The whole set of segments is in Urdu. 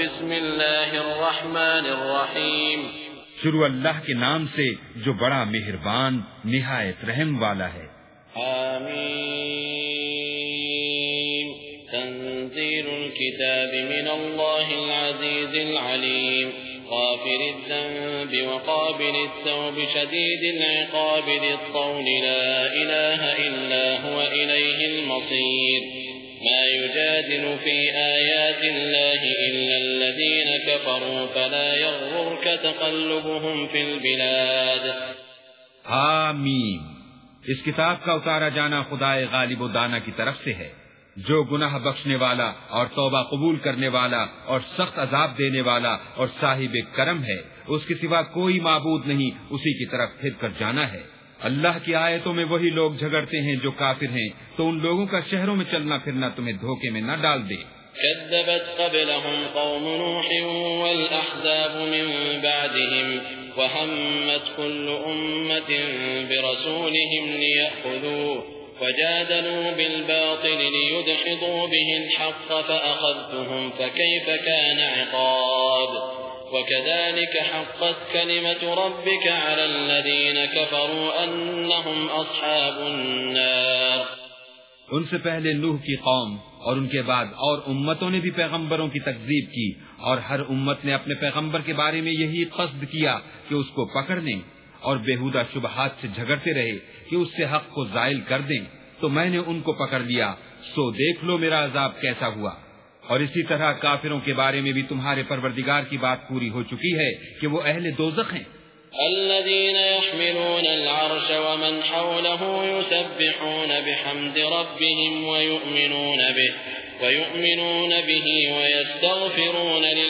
بسم الله الرحمن الرحيم شروع اللہ کے نام سے جو بڑا مہربان نہایت رحم والا ہے۔ آمين تنزيل الكتاب من الله العزيز العليم غافر الذنب وقابل التوب شديد العقاب ذي الطول لا إله إلا هو إليه المصير ما يجادل في آيات الله إلا الذين كفروا فلا يغررك تقلبهم في البلاد. آمین۔ اس کتاب کا اتارا جانا خدا غالب و دانا کی طرف سے ہے۔ جو گناہ بخشنے والا اور توبہ قبول کرنے والا اور سخت عذاب دینے والا اور صاحب کرم ہے، اس کے سوا کوئی معبود نہیں، اسی کی طرف پھر کر جانا ہے۔ اللہ کی آیتوں میں وہی لوگ جھگڑتے ہیں جو کافر ہیں، تو ان لوگوں کا شہروں میں چلنا پھرنا تمہیں دھوکے میں نہ ڈال دے۔ كذبت قبلهم قوم نوح والأحزاب من بعدهم، وهمت كل أمة برسولهم ليأخذوه وجادلوا بالباطل ليدحضوا به الحق فأخذتهم، فكيف كان عقاب؟ وكذلك حقت كلمة ربك على الذين كفروا أنهم أصحاب النار. ان سے پہلے نوح کی قوم اور ان کے بعد اور امتوں نے بھی پیغمبروں کی تکذیب کی اور ہر امت نے اپنے پیغمبر کے بارے میں یہی قصد کیا کہ اس کو پکڑ لیں اور بےحدہ شبہات سے جھگڑتے رہے کہ اس سے حق کو زائل کر دیں تو میں نے ان کو پکڑ لیا، سو دیکھ لو میرا عذاب کیسا ہوا۔ اور اسی طرح کافروں کے بارے میں بھی تمہارے پروردگار کی بات پوری ہو چکی ہے کہ وہ اہل دوزخ ہیں۔ الذين يحملون العرش ومن حوله يسبحون بحمد ربهم ويؤمنون به ويؤمنون به ويستغفرون للذين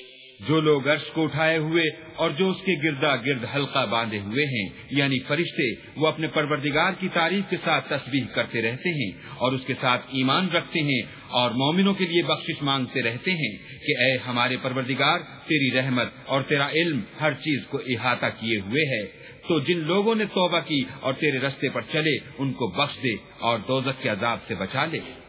جو لوگ عرش کو اٹھائے ہوئے اور جو اس کے گردا گرد حلقہ باندھے ہوئے ہیں یعنی فرشتے، وہ اپنے پروردگار کی تعریف کے ساتھ تسبیح کرتے رہتے ہیں اور اس کے ساتھ ایمان رکھتے ہیں اور مومنوں کے لیے بخشش مانگتے رہتے ہیں کہ اے ہمارے پروردگار، تیری رحمت اور تیرا علم ہر چیز کو احاطہ کیے ہوئے ہے۔ تو جن لوگوں نے توبہ کی اور تیرے رستے پر چلے، ان کو بخش دے اور دوزک کے عذاب سے بچا لے۔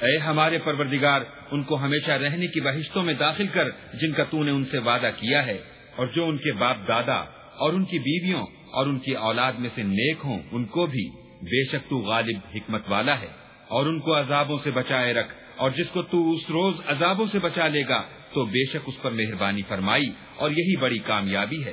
اے ہمارے پروردگار، ان کو ہمیشہ رہنے کی بہشتوں میں داخل کر جن کا تو نے ان سے وعدہ کیا ہے، اور جو ان کے باپ دادا اور ان کی بیویوں اور ان کی اولاد میں سے نیک ہوں، ان کو بھی بے شک تو غالب حکمت والا ہے۔ اور ان کو عذابوں سے بچائے رکھ، اور جس کو تو اس روز عذابوں سے بچا لے گا، تو بے شک اس پر مہربانی فرمائی، اور یہی بڑی کامیابی ہے۔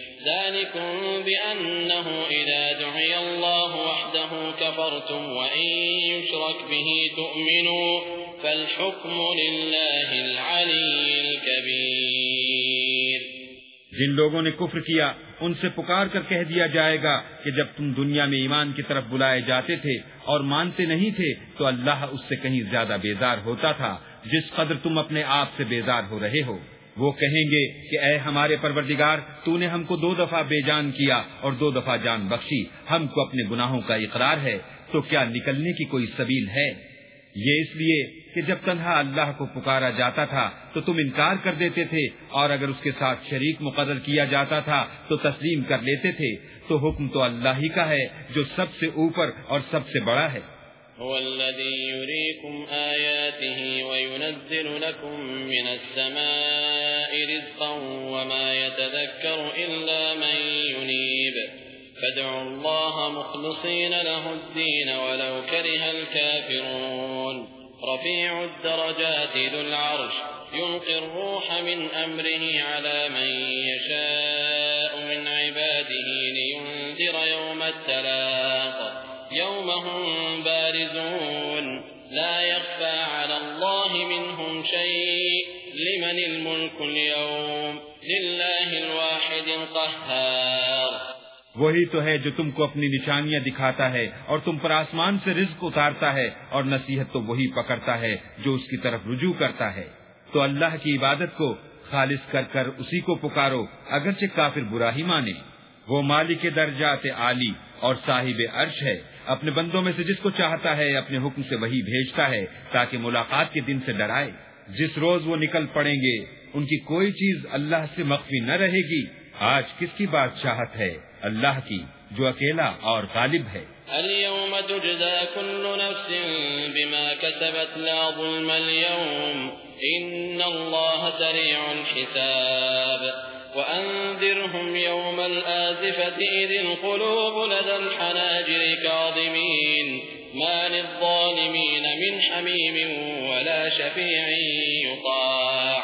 ذلكم بأنه إذا دعي الله وحده كفرتم وإن يشرك به تؤمنوا فالحكم لله العلي الكبير جن لوگوں نے کفر کیا، ان سے پکار کر کہہ دیا جائے گا کہ جب تم دنیا میں ایمان کی طرف بلائے جاتے تھے اور مانتے نہیں تھے، تو اللہ اس سے کہیں زیادہ بیزار ہوتا تھا، جس قدر تم اپنے آپ سے بیزار ہو رہے ہو۔ وہ کہیں گے کہ اے ہمارے پروردگار، تو نے ہم کو دو دفعہ بے جان کیا اور دو دفعہ جان بخشی۔ ہم کو اپنے گناہوں کا اقرار ہے، تو کیا نکلنے کی کوئی سبیل ہے؟ یہ اس لیے کہ جب تنہا اللہ کو پکارا جاتا تھا، تو تم انکار کر دیتے تھے، اور اگر اس کے ساتھ شریک مقرر کیا جاتا تھا، تو تسلیم کر لیتے تھے۔ تو حکم تو اللہ ہی کا ہے، جو سب سے اوپر اور سب سے بڑا ہے۔ هو الذي يريكم آياته وينزل لكم من السماء رزقا وما يتذكر إلا من ينيب. فادعوا الله مخلصين له الدين ولو كره الكافرون. رفيع الدرجات ذو العرش، يلقي الروح من أمره على من يشاء. لمن الملك اليوم لله الواحد القهار. وہی تو ہے جو تم کو اپنی نشانیاں دکھاتا ہے اور تم پر آسمان سے رزق اتارتا ہے اور نصیحت تو وہی پکڑتا ہے جو اس کی طرف رجوع کرتا ہے۔ تو اللہ کی عبادت کو خالص کر کر اسی کو پکارو، اگرچہ کافر برا ہی مانے۔ وہ مالک درجات عالی اور صاحب عرش ہے، اپنے بندوں میں سے جس کو چاہتا ہے اپنے حکم سے وہی بھیجتا ہے تاکہ ملاقات کے دن سے ڈرائے۔ جس روز وہ نکل پڑیں گے، ان کی کوئی چیز اللہ سے مخفی نہ رہے گی۔ آج کس کی بادشاہت ہے؟ اللہ کی، جو اکیلا اور غالب ہے۔ اليوم تجزى كل نفس بما كسبت لا ظلم اليوم۔ إن الله سريع الحساب۔ وأنذرهم يوم الآزفة إذ القلوب لدى الحناجر كاظمين۔ حميم ولا شفيع يطاع.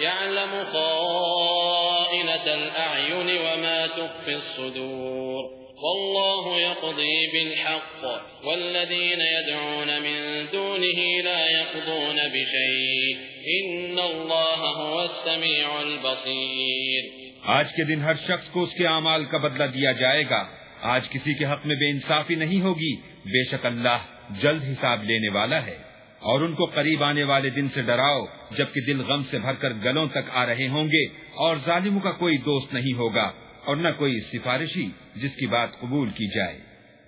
يعلم خائنة الأعين وما تخفي الصدور. والله يقضي بالحق. والذين يدعون من دونه لا يقضون بشيء. إن الله هو السميع البصير. آج کے دن ہر شخص کو اس کے اعمال کا بدلہ دیا جائے گا. آج کسی کے حق میں بے انصافی نہیں ہوگی. بے شک اللہ جلد حساب لینے والا ہے. اور ان کو قریب آنے والے دن سے ڈراؤ، جبکہ دل غم سے بھر کر گلوں تک آ رہے ہوں گے اور ظالموں کا کوئی دوست نہیں ہوگا اور نہ کوئی سفارشی جس کی بات قبول کی جائے۔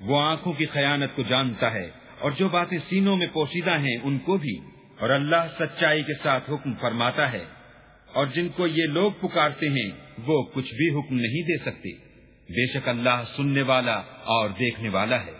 وہ آنکھوں کی خیانت کو جانتا ہے اور جو باتیں سینوں میں پوشیدہ ہیں ان کو بھی۔ اور اللہ سچائی کے ساتھ حکم فرماتا ہے۔ اور جن کو یہ لوگ پکارتے ہیں، وہ کچھ بھی حکم نہیں دے سکتے۔ بے شک اللہ سننے والا اور دیکھنے والا ہے۔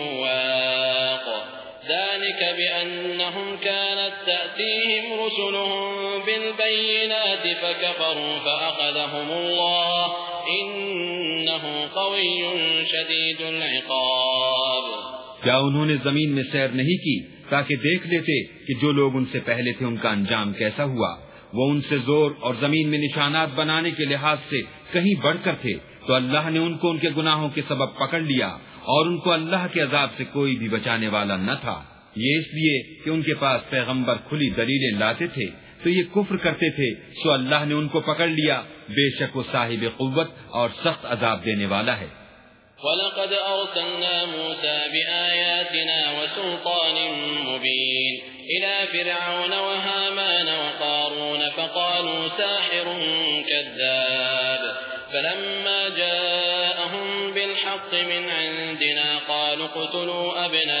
ذلك بأنهم كانت تأتيهم رسلهم بالبينات فكفروا فأخذهم الله إنه قوي شديد العقاب. کیا انہوں نے زمین میں سیر نہیں کی تاکہ دیکھ لیتے کہ جو لوگ ان سے پہلے تھے ان کا انجام کیسا ہوا؟ وہ ان سے زور اور زمین میں نشانات بنانے کے لحاظ سے کہیں بڑھ کر تھے، تو اللہ نے ان کو ان کے گناہوں کے سبب پکڑ لیا اور ان کو اللہ کے عذاب سے کوئی بھی بچانے والا نہ تھا۔ یہ اس لیے کہ ان کے پاس پیغمبر کھلی دلیلیں لاتے تھے، تو یہ کفر کرتے تھے سو اللہ نے ان کو پکڑ لیا۔ بے شک وہ صاحب قوت اور سخت عذاب دینے والا ہے۔ ولقد أرسلنا موسى بآياتنا وسلطان مبين إلى فرعون وهامان وقارون فقالوا ساحر كذاب فلما جاءهم بالحق من عندنا قالوا قتلوا أبناء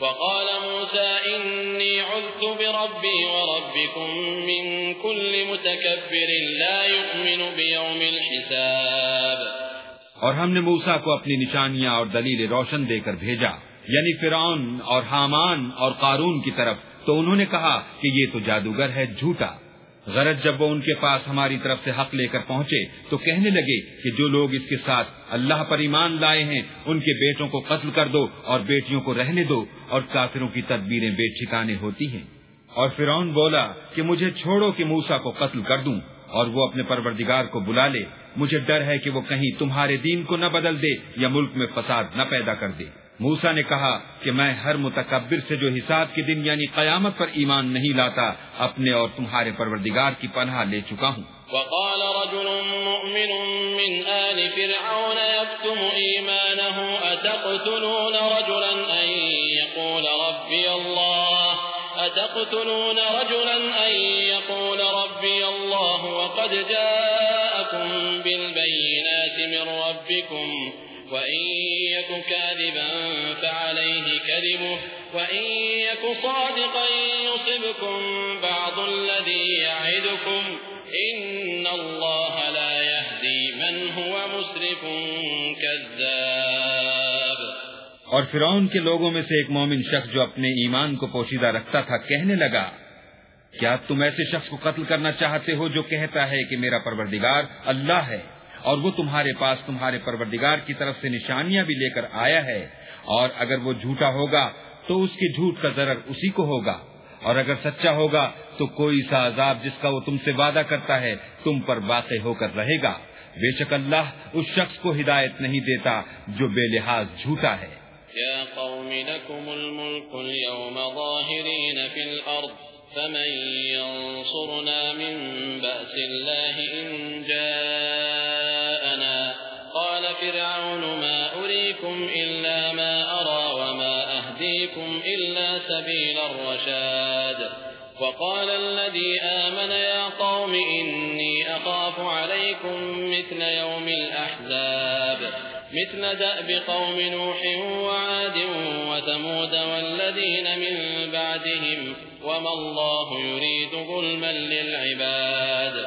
وقال موسى إني عذت بربي وربكم من كل متكبر لا يؤمن بيوم الحساب. اور ہم نے موسا کو اپنی نشانیاں اور دلیل روشن دے کر بھیجا یعنی فرعون اور حامان اور قارون کی طرف، تو انہوں نے کہا کہ یہ تو جادوگر ہے، جھوٹا۔ غرض جب وہ ان کے پاس ہماری طرف سے حق لے کر پہنچے تو کہنے لگے کہ جو لوگ اس کے ساتھ اللہ پر ایمان لائے ہیں، ان کے بیٹوں کو قتل کر دو اور بیٹیوں کو رہنے دو اور کافروں کی تدبیریں بے ٹھکانے ہوتی ہیں۔ اور فرعون بولا کہ مجھے چھوڑو کہ موسا کو قتل کر دوں اور وہ اپنے پروردگار کو بلا لے۔ مجھے ڈر ہے کہ وہ کہیں تمہارے دین کو نہ بدل دے یا ملک میں فساد نہ پیدا کر دے۔ موسا نے کہا کہ میں ہر متکبر سے جو حساب کے دن یعنی قیامت پر ایمان نہیں لاتا، اپنے اور تمہارے پروردگار کی پناہ لے چکا ہوں۔ وقال رجل مؤمن من آل فرعون يكتم إيمانه، أتقتلون رجلا؟ أن يقول رب أتقتلون رجلا؟ أن يقول ربي الله. وقد جاءكم بالبينات وإن يك كاذبا فعليه كذبه وإن يك صادقا يصبكم بعض الذي يعدكم إن الله لا يهدي من هو مسرف كذاب۔ اور فرعون کے لوگوں میں سے ایک مومن شخص جو اپنے ایمان کو پوشیدہ رکھتا تھا کہنے لگا، کیا تم ایسے شخص کو قتل کرنا چاہتے ہو جو کہتا ہے کہ میرا پروردگار اللہ ہے؟ اور وہ تمہارے پاس تمہارے پروردگار کی طرف سے نشانیاں بھی لے کر آیا ہے۔ اور اگر وہ جھوٹا ہوگا تو اس کے جھوٹ کا ضرر اسی کو ہوگا۔ اور اگر سچا ہوگا تو کوئی سا عذاب جس کا وہ تم سے وعدہ کرتا ہے تم پر واقع ہو کر رہے گا۔ بے شک اللہ اس شخص کو ہدایت نہیں دیتا جو بے لحاظ جھوٹا ہے۔ يا قوم لكم الملك اليوم ظاهرين في الأرض فمن ينصرنا من بأس الله إن وقال الذي آمن يا قوم إني أخاف عليكم مثل يوم الأحزاب. مثل دأب قوم نوح وعاد وثمود والذين من بعدهم وما الله يريد ظلما للعباد.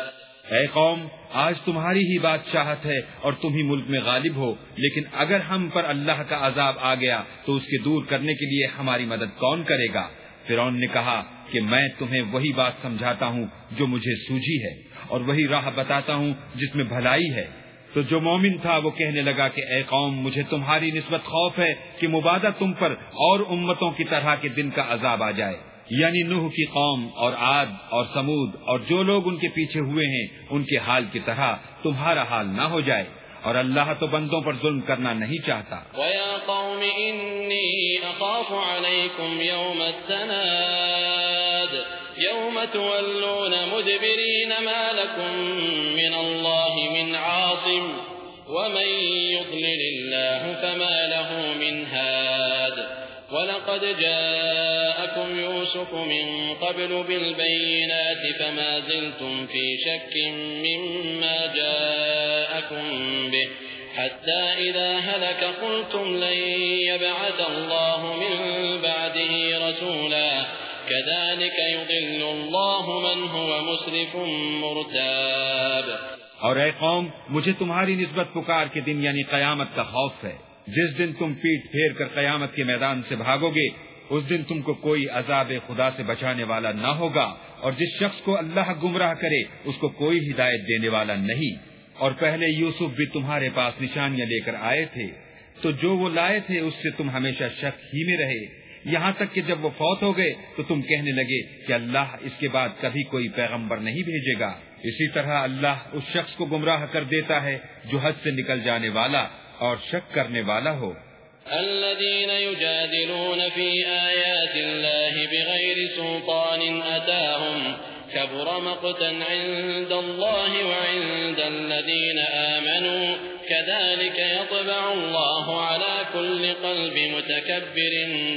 اے قوم، آج تمہاری ہی بادشاہت ہے اور تم ہی ملک میں غالب ہو، لیکن اگر ہم پر اللہ کا عذاب آ گیا تو اس کے دور کرنے کے لیے ہماری مدد کون کرے گا؟ فرون نے کہا کہ میں تمہیں وہی بات سمجھاتا ہوں جو مجھے سوجی ہے اور وہی راہ بتاتا ہوں جس میں بھلائی ہے۔ تو جو مومن تھا وہ کہنے لگا کہ اے قوم، مجھے تمہاری نسبت خوف ہے کہ مبادہ تم پر اور امتوں کی طرح کے دن کا عذاب آ جائے۔ یعنی نوح کی قوم اور آد اور سمود اور جو لوگ ان کے پیچھے ہوئے ہیں، ان کے حال کی طرح تمہارا حال نہ ہو جائے۔ اور اللہ تو بندوں پر ظلم کرنا نہیں چاہتا۔ وَيَا قَوْمِ إِنِّي أَخَافُ عَلَيْكُمْ يَوْمَ التَّنَادِ يوم تولون مدبرين ما لكم به حتى إذا هلك قلتم لن يبعث الله من بعده رسولا. كذلك يضل الله من هو مسرف مرتاب. اور اے قوم، مجھے تمہاری نسبت پکار کے دن یعنی قیامت کا خوف ہے. جس دن تم پیٹ پھیر کر قیامت کے میدان سے بھاگو گے، اس دن تم کو کوئی عذاب خدا سے بچانے والا نہ ہوگا، اور جس شخص کو اللہ گمراہ کرے، اس کو کوئی ہدایت دینے والا نہیں. اور پہلے یوسف بھی تمہارے پاس نشانیاں لے کر آئے تھے، تو جو وہ لائے تھے اس سے تم ہمیشہ شک ہی میں رہے۔ یہاں تک کہ جب وہ فوت ہو گئے تو تم کہنے لگے کہ اللہ اس کے بعد کبھی کوئی پیغمبر نہیں بھیجے گا۔ اسی طرح اللہ اس شخص کو گمراہ کر دیتا ہے جو حد سے نکل جانے والا اور شک کرنے والا ہو۔ الذين يجادلون في آيات الله بغير سلطان كبر مقتا عند الله وعند الذين آمنوا كذلك يطبع الله على كل قلب متكبر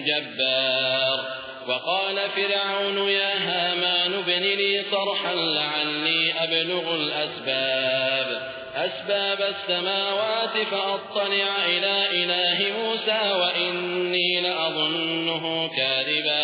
جبار وقال فرعون يا هامان ابن لي صرحا لعلي أبلغ الأسباب أسباب السماوات فأطلع إلى إله موسى وإني لأظنه كاذبا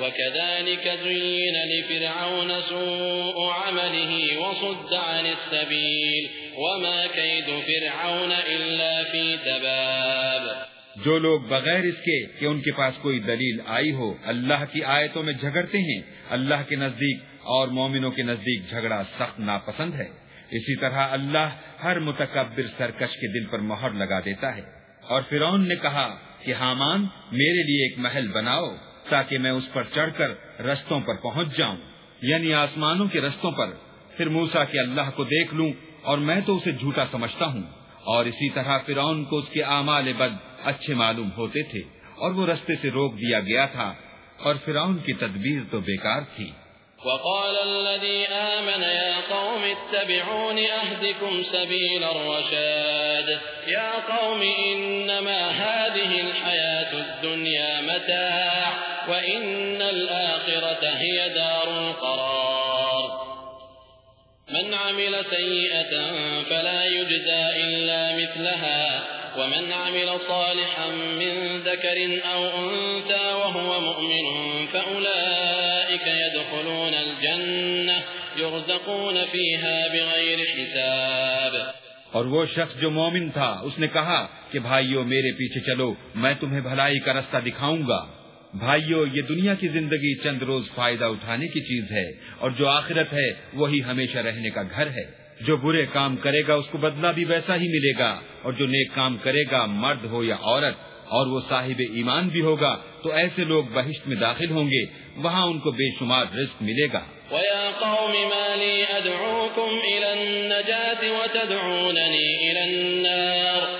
وكذلك زين لفرعون سوء عمله وصد عن السبيل وما كيد فرعون إلا في تباب. جو لوگ بغیر اس کے کہ ان کے پاس کوئی دلیل آئی ہو، اللہ کی آیتوں میں جھگڑتے ہیں، اللہ کے نزدیک اور مومنوں کے نزدیک جھگڑا سخت ناپسند ہے۔ اسی طرح اللہ ہر متکبر سرکش کے دل پر مہر لگا دیتا ہے۔ اور فرعون نے کہا کہ حامان میرے لیے ایک محل بناؤ۔ تاکہ میں اس پر چڑھ کر رستوں پر پہنچ جاؤں۔ یعنی آسمانوں کے رستوں پر۔ پھر موسا کے اللہ کو دیکھ لوں اور میں تو اسے جھوٹا سمجھتا ہوں۔ اور اسی طرح فرعون کو اس کے اعمال بد اچھے معلوم ہوتے تھے اور وہ رستے سے روک دیا گیا تھا اور فرعون کی تدبیر تو بیکار تھی۔ وقال الذي آمن يا قوم اتبعون أهدكم سبيل الرشاد. يا قوم إنما هذه الحياة الدنيا متاع. وإن الآخرة هي دار القرار من عمل سيئة فلا يجزى إلا مثلها ومن عمل صالحا من ذكر أو أنثى وهو مؤمن فأولئك يدخلون الجنة يرزقون فيها بغير حساب اور وہ شخص جو مومن تھا، اس نے کہا کہ بھائیو، میرے پیچھے چلو، میں تمہیں بھلائی کا رستہ دکھاؤں گا۔ بھائیو، یہ دنیا کی زندگی چند روز فائدہ اٹھانے کی چیز ہے، اور جو آخرت ہے، وہی ہمیشہ رہنے کا گھر ہے۔ جو برے کام کرے گا، اس کو بدلہ بھی ویسا ہی ملے گا۔ اور جو نیک کام کرے گا، مرد ہو یا عورت، اور وہ صاحب ایمان بھی ہوگا، تو ایسے لوگ بہشت میں داخل ہوں گے، وہاں ان کو بے شمار رزق ملے گا۔ وَيَا قَوْمِ مَا لِي أَدْعُوكُمْ إِلَى النَّجَاةِ وَتَدْعُونَنِي إِلَى النَّارِ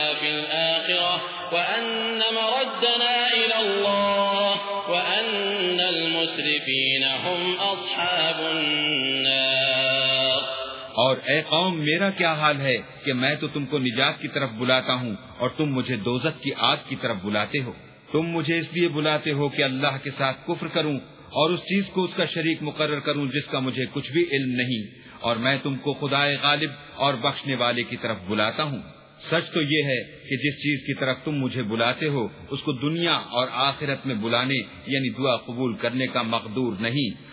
اے قوم، میرا کیا حال ہے کہ میں تو تم کو نجات کی طرف بلاتا ہوں اور تم مجھے دوزت کی آگ کی طرف بلاتے ہو۔ تم مجھے اس لیے بلاتے ہو کہ اللہ کے ساتھ کفر کروں اور اس چیز کو اس کا شریک مقرر کروں جس کا مجھے کچھ بھی علم نہیں۔ اور میں تم کو خدا غالب اور بخشنے والے کی طرف بلاتا ہوں۔ سچ تو یہ ہے کہ جس چیز کی طرف تم مجھے بلاتے ہو، اس کو دنیا اور آخرت میں بلانے یعنی دعا قبول کرنے کا مقدور نہیں۔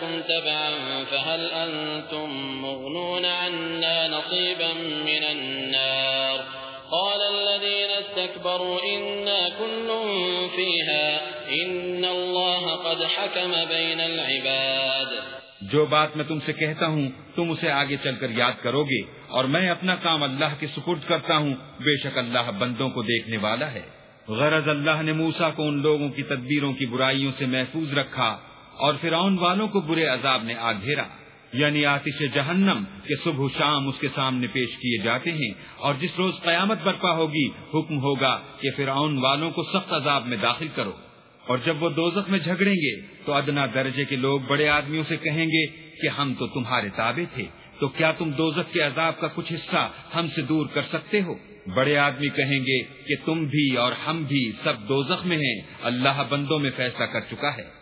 لكم تبعا، فهل أنتم مغنون عنا نصيبا من النار؟ قال الذين استكبروا، إنا كل فيها، إن الله قد حكم بين العباد۔ جو بات میں تم سے کہتا ہوں، تم اسے آگے چل کر یاد کرو گے، اور میں اپنا کام اللہ کے سپرد کرتا ہوں، بے شک اللہ بندوں کو دیکھنے والا ہے۔ غرض اللہ نے موسا کو ان لوگوں کی تدبیروں کی برائیوں سے محفوظ رکھا۔ اور فرعون والوں کو برے عذاب نے آگ گھیرا۔ یعنی آتش جہنم کے صبح شام اس کے سامنے پیش کیے جاتے ہیں اور جس روز قیامت برپا ہوگی، حکم ہوگا کہ فرعون والوں کو سخت عذاب میں داخل کرو۔ اور جب وہ دوزخ میں جھگڑیں گے، تو ادنا درجے کے لوگ بڑے آدمیوں سے کہیں گے کہ ہم تو تمہارے تابع تھے، تو کیا تم دوزخ کے عذاب کا کچھ حصہ ہم سے دور کر سکتے ہو؟ بڑے آدمی کہیں گے کہ تم بھی اور ہم بھی سب دوزخ میں ہیں، اللہ بندوں میں فیصلہ کر چکا ہے۔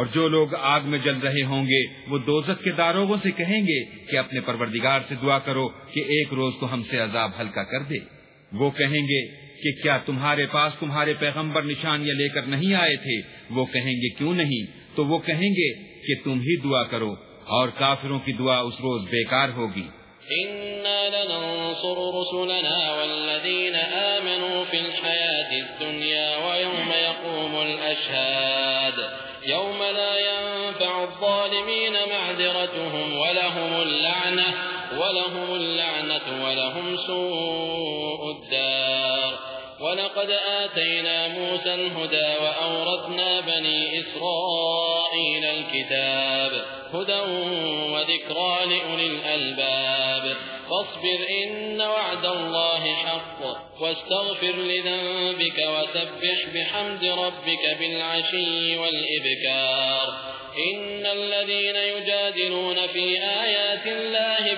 اور جو لوگ آگ میں جل رہے ہوں گے، وہ دوزت کے داروغوں سے کہیں گے کہ اپنے پروردگار سے دعا کرو کہ ایک روز تو ہم سے عذاب ہلکا کر دے۔ وہ کہیں گے کہ کیا تمہارے پاس تمہارے پیغمبر نشانیاں لے کر نہیں آئے تھے؟ وہ کہیں گے کیوں نہیں؟ تو وہ کہیں گے کہ تم ہی دعا کرو اور کافروں کی دعا اس روز بیکار ہوگی۔ ولهم اللعنة ولهم سوء الدار. ولقد آتينا موسى الهدى وأورثنا بني إسرائيل الكتاب. هدى وذكرى لأولي الألباب. فاصبر إن وعد الله حق. واستغفر لذنبك وسبح بحمد ربك بالعشي والإبكار. إن الذين يجادلون في آيات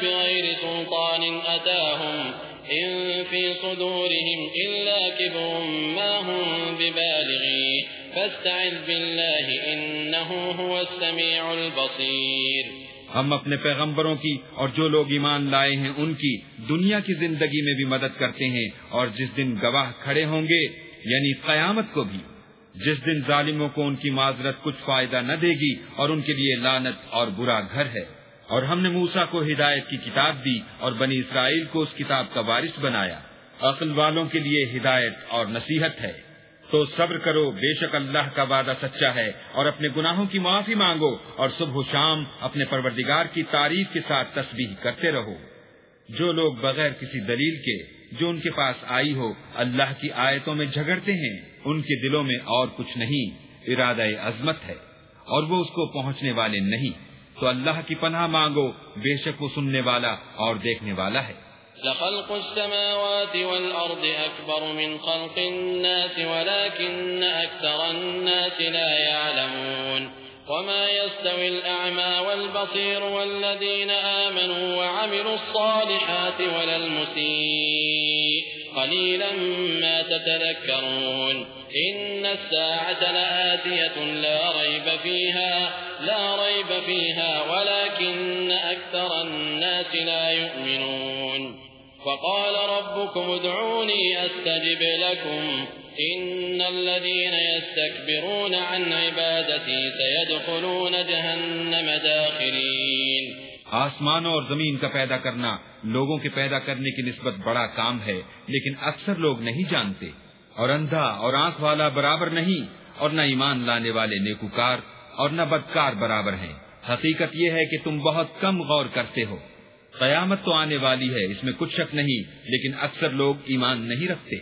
بغير سلطان أتاهم إن في صدورهم إلا كبر ما هم ببالغي. فاستعذ بالله إنه هو السميع البصير. ہم اپنے پیغمبروں کی اور جو لوگ ایمان لائے ہیں ان کی دنیا کی زندگی میں بھی مدد کرتے ہیں اور جس دن گواہ کھڑے ہوں گے یعنی قیامت کو بھی، جس دن ظالموں کو ان کی معذرت کچھ فائدہ نہ دے گی اور ان کے لیے لانت اور برا گھر ہے۔ اور ہم نے موسا کو ہدایت کی کتاب دی اور بنی اسرائیل کو اس کتاب کا وارث بنایا۔ عقل والوں کے لیے ہدایت اور نصیحت ہے۔ تو صبر کرو، بے شک اللہ کا وعدہ سچا ہے اور اپنے گناہوں کی معافی مانگو اور صبح و شام اپنے پروردگار کی تعریف کے ساتھ تسبیح کرتے رہو۔ جو لوگ بغیر کسی دلیل کے، جو ان کے پاس آئی ہو، اللہ کی آیتوں میں جھگڑتے ہیں، ان کے دلوں میں اور کچھ نہیں، ارادہ عظمت ہے اور وہ اس کو پہنچنے والے نہیں۔ تو اللہ کی پناہ مانگو، بے شک وہ سننے والا اور دیکھنے والا ہے۔ لخلق السماوات والأرض أكبر من خلق الناس، ولكن أكثر الناس لا يعلمون. وما يستوي الأعمى والبصير والذين آمنوا وعملوا الصالحات ولا المسيء. قليلا ما تتذكرون. إن الساعة لآتية لا ريب فيها، لا ريب فيها، ولكن أكثر الناس لا يؤمنون. وقال ربكم ادعوني أستجب لكم. إن الذين يستكبرون عن عبادتي سيدخلون جهنم داخلين. آسمانوں اور زمین کا پیدا کرنا لوگوں کے پیدا کرنے کی نسبت بڑا کام ہے، لیکن اکثر لوگ نہیں جانتے۔ اور اندھا اور آنکھ والا برابر نہیں اور نہ ایمان لانے والے نیکوکار اور نہ بدکار برابر ہیں۔ حقیقت یہ ہے کہ تم بہت کم غور کرتے ہو۔ قیامت تو آنے والی ہے، اس میں کچھ شک نہیں، لیکن اکثر لوگ ایمان نہیں رکھتے۔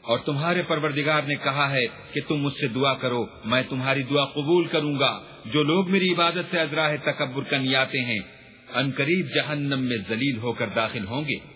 اور تمہارے پروردگار نے کہا ہے کہ تم مجھ سے دعا کرو، میں تمہاری دعا قبول کروں گا۔ جو لوگ میری عبادت سے ازراہ تکبر کنیاتے ہیں، ان قریب جہنم میں ذلیل ہو کر داخل ہوں گے۔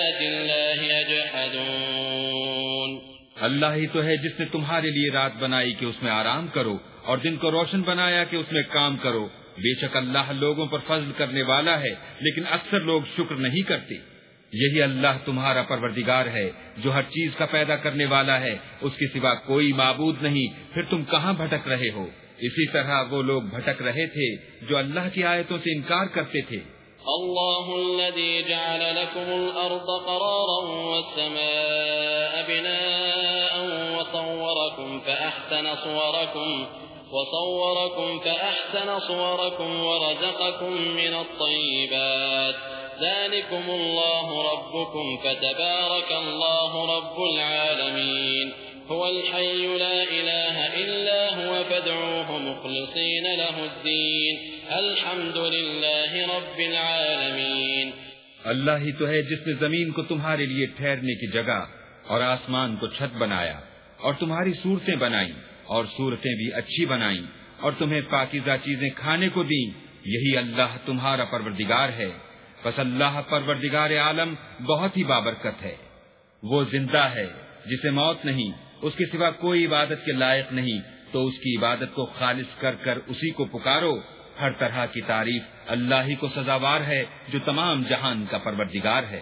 اللہ ہی تو ہے جس نے تمہارے لیے رات بنائی کہ اس میں آرام کرو اور دن کو روشن بنایا کہ اس میں کام کرو۔ بے شک اللہ لوگوں پر فضل کرنے والا ہے، لیکن اکثر لوگ شکر نہیں کرتے۔ یہی اللہ تمہارا پروردگار ہے، جو ہر چیز کا پیدا کرنے والا ہے۔ اس کے سوا کوئی معبود نہیں، پھر تم کہاں بھٹک رہے ہو؟ اسی طرح وہ لوگ بھٹک رہے تھے جو اللہ کی آیتوں سے انکار کرتے تھے۔ الله الذي جعل لكم الأرض قرارا والسماء بناء۔ فأحسن صوركم وصوركم فأحسن صوركم ورزقكم من الطيبات. ذلكم الله ربكم فتبارك الله رب العالمين. هو الحي لا إله إلا هو فادعوه مخلصين له الدين. الحمد لله رب العالمين. اللہ ہی تو ہے جس نے زمین کو تمہارے لیے ٹھہرنے کی جگہ اور آسمان کو چھت بنایا۔ اور تمہاری صورتیں بنائی اور صورتیں بھی اچھی بنائی اور تمہیں پاکیزہ چیزیں کھانے کو دیں، یہی اللہ تمہارا پروردگار ہے۔ بس اللہ پروردگار عالم بہت ہی بابرکت ہے۔ وہ زندہ ہے جسے موت نہیں، اس کے سوا کوئی عبادت کے لائق نہیں۔ تو اس کی عبادت کو خالص کر کر اسی کو پکارو۔ ہر طرح کی تعریف اللہ ہی کو سزاوار ہے، جو تمام جہان کا پروردگار ہے۔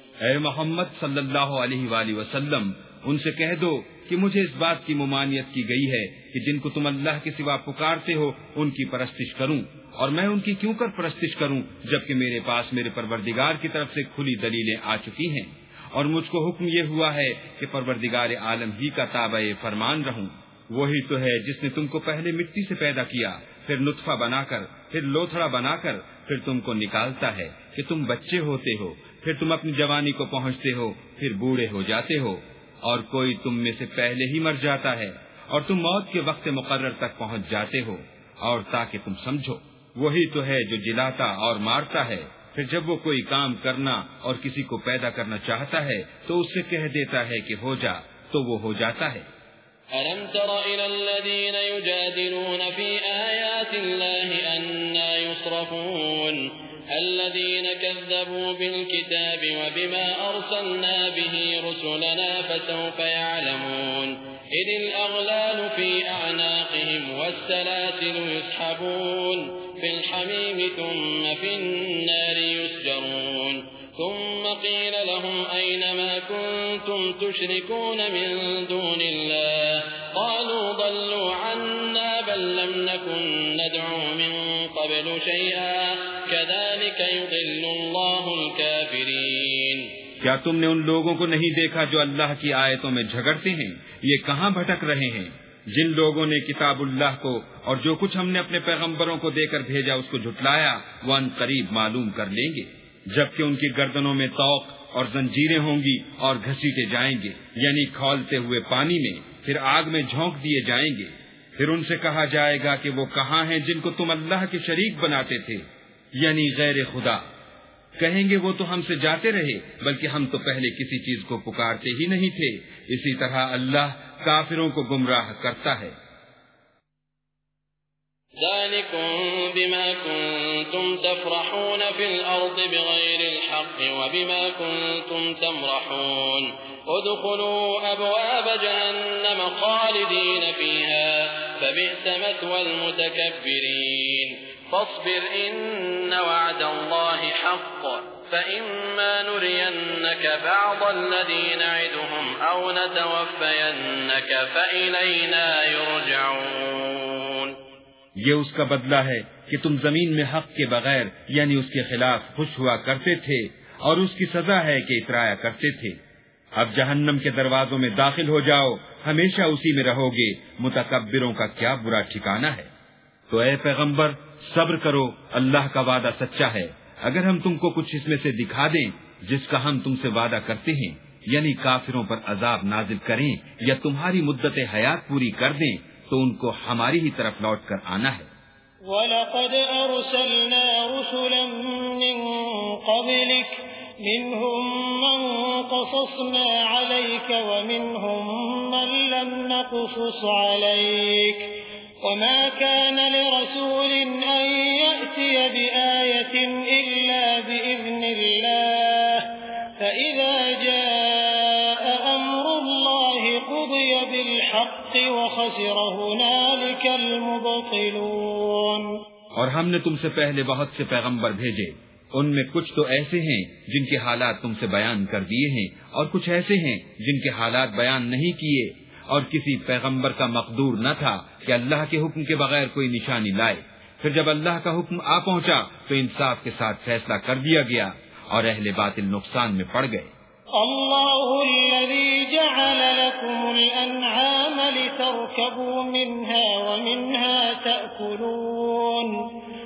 اے محمد صلی اللہ علیہ وآلہ وسلم، ان سے کہہ دو کہ مجھے اس بات کی ممانعت کی گئی ہے کہ جن کو تم اللہ کے سوا پکارتے ہو، ان کی پرستش کروں۔ اور میں ان کی کیوں کر پرستش کروں، جبکہ میرے پاس میرے پروردگار کی طرف سے کھلی دلیلیں آ چکی ہیں۔ اور مجھ کو حکم یہ ہوا ہے کہ پروردگار عالم ہی کا تابع فرمان رہوں۔ وہی تو ہے جس نے تم کو پہلے مٹی سے پیدا کیا، پھر نطفہ بنا کر، پھر لوتھڑا بنا کر، پھر تم کو نکالتا ہے کہ تم بچے ہوتے ہو۔ پھر تم اپنی جوانی کو پہنچتے ہو، پھر بوڑھے ہو جاتے ہو، اور کوئی تم میں سے پہلے ہی مر جاتا ہے، اور تم موت کے وقت مقرر تک پہنچ جاتے ہو، اور تاکہ تم سمجھو، وہی تو ہے جو جلاتا اور مارتا ہے۔ پھر جب وہ کوئی کام کرنا اور کسی کو پیدا کرنا چاہتا ہے، تو اس سے کہہ دیتا ہے کہ ہو جا، تو وہ ہو جاتا ہے۔ ألم تر إلى الذين يجادلون في آيات الله أنا يصرفون الذين كذبوا بالكتاب وبما أرسلنا به رسلنا فسوف يعلمون. إذ الأغلال في أعناقهم والسلاسل يسحبون في الحميم ثم في النار يسجرون. ثم قيل لهم أين ما كنتم تشركون من دون الله؟ قالوا ضلوا عنا بل لم نكن ندعو من قبل شيئا. کیا تم نے ان لوگوں کو نہیں دیکھا جو اللہ کی آیتوں میں جھگڑتے ہیں؟ یہ کہاں بھٹک رہے ہیں؟ جن لوگوں نے کتاب اللہ کو اور جو کچھ ہم نے اپنے پیغمبروں کو دے کر بھیجا اس کو جھٹلایا، وہ ان قریب معلوم کر لیں گے۔ جبکہ ان کی گردنوں میں توق اور زنجیریں ہوں گی اور گھسیٹے جائیں گے یعنی کھولتے ہوئے پانی میں، پھر آگ میں جھونک دیے جائیں گے۔ پھر ان سے کہا جائے گا کہ وہ کہاں ہیں جن کو تم اللہ کے شریک بناتے تھے؟ یعنی غیر خدا۔ کہیں گے وہ تو ہم سے جاتے رہے، بلکہ ہم تو پہلے کسی چیز کو پکارتے ہی نہیں تھے۔ اسی طرح اللہ کافروں کو گمراہ کرتا ہے۔ ذلكم بما كنتم تفرحون في الأرض بغير الحق وبما كنتم تمرحون۔ ادخلوا أبواب جهنم خالدين فيها، فبئس مثوى المتكبرين۔ فاصبر إن وعد الله حق. فإما نرينك بعض الذي نعدهم أو نتوفينك فإلينا يرجعون. یہ اس کا بدلہ ہے کہ تم زمین میں حق کے بغیر یعنی اس کے خلاف خوش ہوا کرتے تھے، اور اس کی سزا ہے کہ اترایا کرتے تھے۔ اب جہنم کے دروازوں میں داخل ہو جاؤ، ہمیشہ اسی میں رہو گے، متکبروں کا کیا برا ٹھکانہ ہے۔ تو اے پیغمبر صبر کرو، اللہ کا وعدہ سچا ہے۔ اگر ہم تم کو کچھ اس میں سے دکھا دیں، جس کا ہم تم سے وعدہ کرتے ہیں یعنی کافروں پر عذاب نازل کریں یا تمہاری مدت حیات پوری کر دیں، تو ان کو ہماری ہی طرف لوٹ کر آنا ہے۔ وَلَقَدْ أَرْسَلْنَا رُسُلًا مِّن قَبْلِكَ، مِنْهُمْ مَنْ قَصَصْنَا عَلَيْكَ وَمِنْهُمْ مَنْ لَمْ نَقْصُصْ عَلَيْكَ۔ وَمَا كَانَ لِرَسُولٍ أَنْ يَأْتِيَ بِآيَةٍ إِلَّا بِإِذْنِ اللَّهِ فَإِذَا جَاءَ أَمْرُ اللَّهِ قُضِيَ بِالْحَقِّ وخسر هنالك المبطلون اور ہم نے تم سے پہلے بہت سے پیغمبر بھیجے، ان میں کچھ تو ایسے ہیں جن کے حالات تم سے بیان کر دیے ہیں اور کچھ ایسے ہیں جن کے حالات بیان نہیں کیے۔ اور کسی پیغمبر کا مقدور نہ تھا کہ اللہ کے حکم کے بغیر کوئی نشانی لائے۔ پھر جب اللہ کا حکم آ پہنچا تو انصاف کے ساتھ فیصلہ کر دیا گیا اور اہل باطل نقصان میں پڑ گئے۔ الله الذي جعل لكم الأنعام لتركبوا منها ومنها تأكلون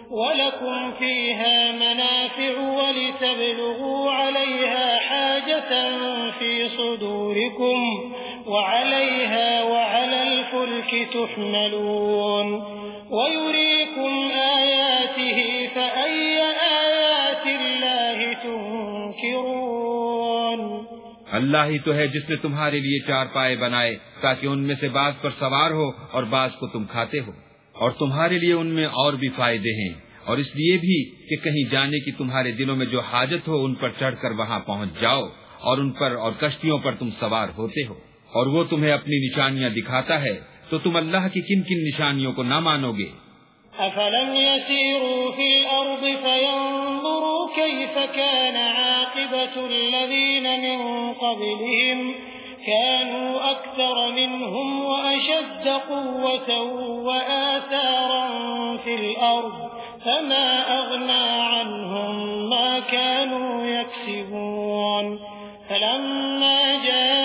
ولكم فيها منافع ولتبلغوا عليها حاجة في صدوركم وعليها وعلى الفلك تحملون ويريكم آياته فأي آيات الله تنكرون اللہ ہی تو ہے جس نے تمہارے لیے چار پائے بنائے تاکہ ان میں سے بعض پر سوار ہو اور بعض کو تم کھاتے ہو اور تمہارے لیے ان میں اور بھی فائدے ہیں اور اس لیے بھی کہ کہیں جانے کی تمہارے دلوں میں جو حاجت ہو ان پر چڑھ کر وہاں پہنچ جاؤ اور ان پر اور کشتیوں پر تم سوار ہوتے ہو۔ اور وہ تمہیں اپنی نشانیاں دکھاتا ہے، تو تم اللہ کی کن کن نشانیوں کو نہ مانو گے؟ أفلم يسيروا في الأرض فينظروا كيف كان عاقبة الذين من قبلهم؟ كانوا أكثر منهم وأشد قوة وآثارا في الأرض، فما أغنى عنهم ما كانوا يكسبون. فلما جاءتهم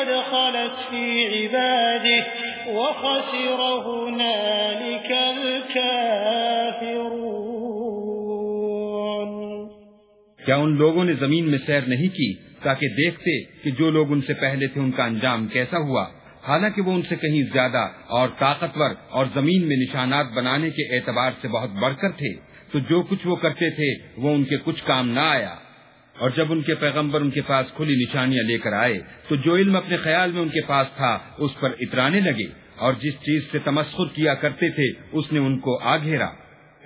قد خلت في عباده وخسر هنالك الكافرون. کیا ان لوگوں نے زمین میں سیر نہیں کی تاکہ دیکھتے کہ جو لوگ ان سے پہلے تھے ان کا انجام کیسا ہوا؟ حالانکہ وہ ان سے کہیں زیادہ اور طاقتور اور زمین میں نشانات بنانے کے اعتبار سے بہت بڑھ کر تھے، تو جو کچھ وہ کرتے تھے وہ ان کے کچھ کام نہ آیا۔ اور جب ان کے پیغمبر ان کے پاس کھلی نشانیاں لے کر آئے، تو جو علم اپنے خیال میں ان کے پاس تھا، اس پر اترانے لگے اور جس چیز سے تمسخر کیا کرتے تھے، اس نے ان کو آ گھیرا۔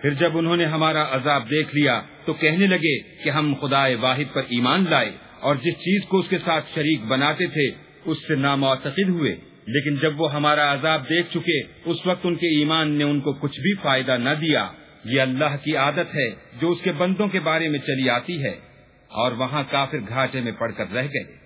پھر جب انہوں نے ہمارا عذاب دیکھ لیا، تو کہنے لگے کہ ہم خدا واحد پر ایمان لائے اور جس چیز کو اس کے ساتھ شریک بناتے تھے، اس سے نامعتقد ہوئے۔ لیکن جب وہ ہمارا عذاب دیکھ چکے، اس وقت ان کے ایمان نے ان کو کچھ بھی فائدہ نہ دیا۔ یہ اللہ کی عادت ہے جو اس کے بندوں کے بارے میں چلی آتی ہے۔ اور وہاں کافر گھاٹے میں پڑ کر رہ گئے۔